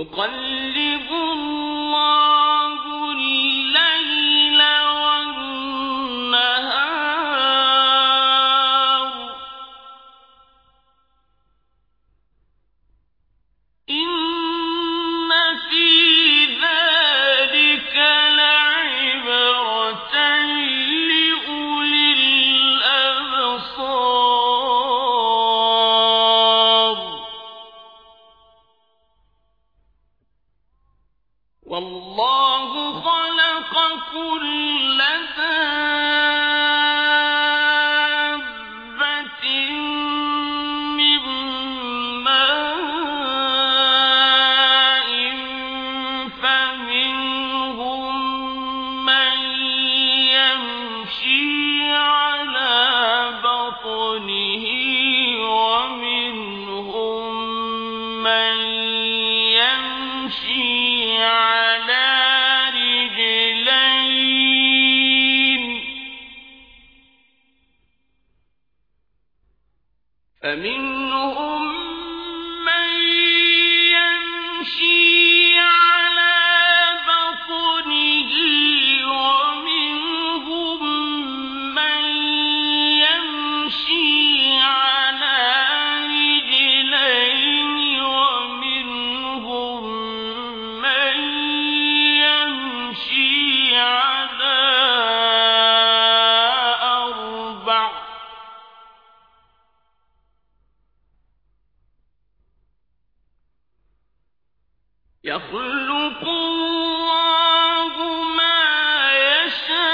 يقلب الله فمنهم من يمشي يخلق الله ما يشاء.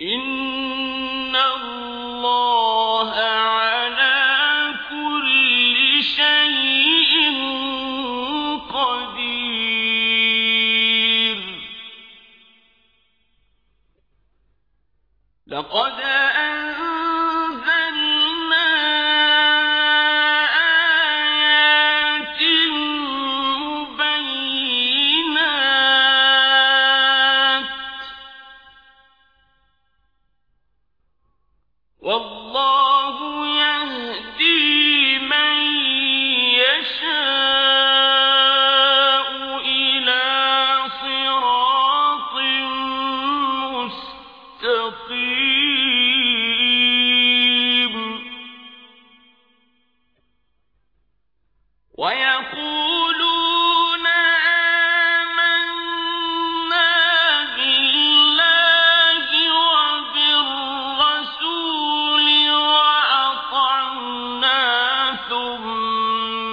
إن الله على كل شيء قدير. لقد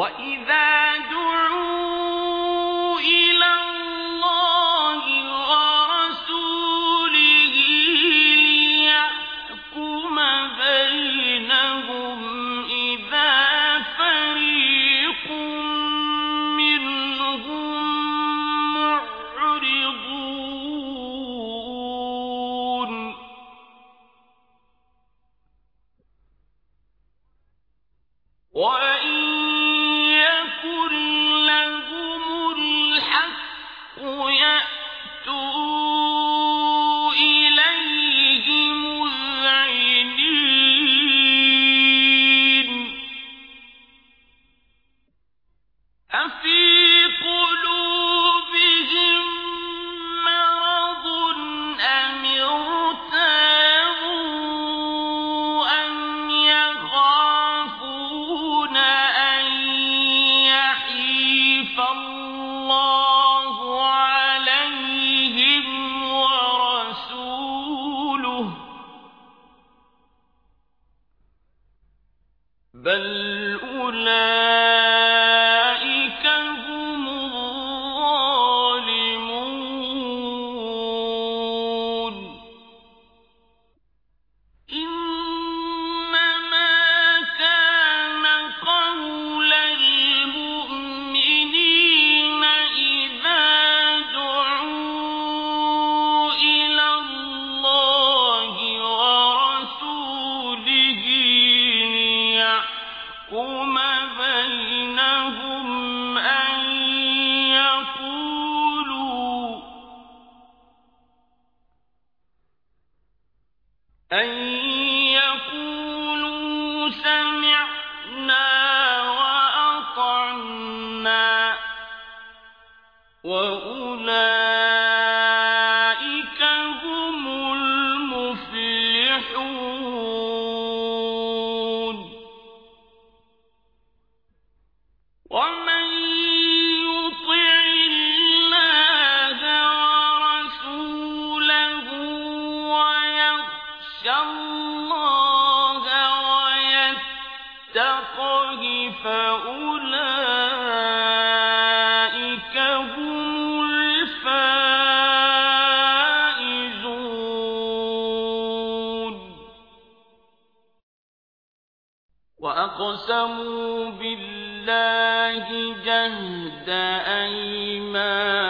وَإِذَا الْأُولَى أن فأولئك هم الفائزون وأقسموا بالله جهد أيمانهم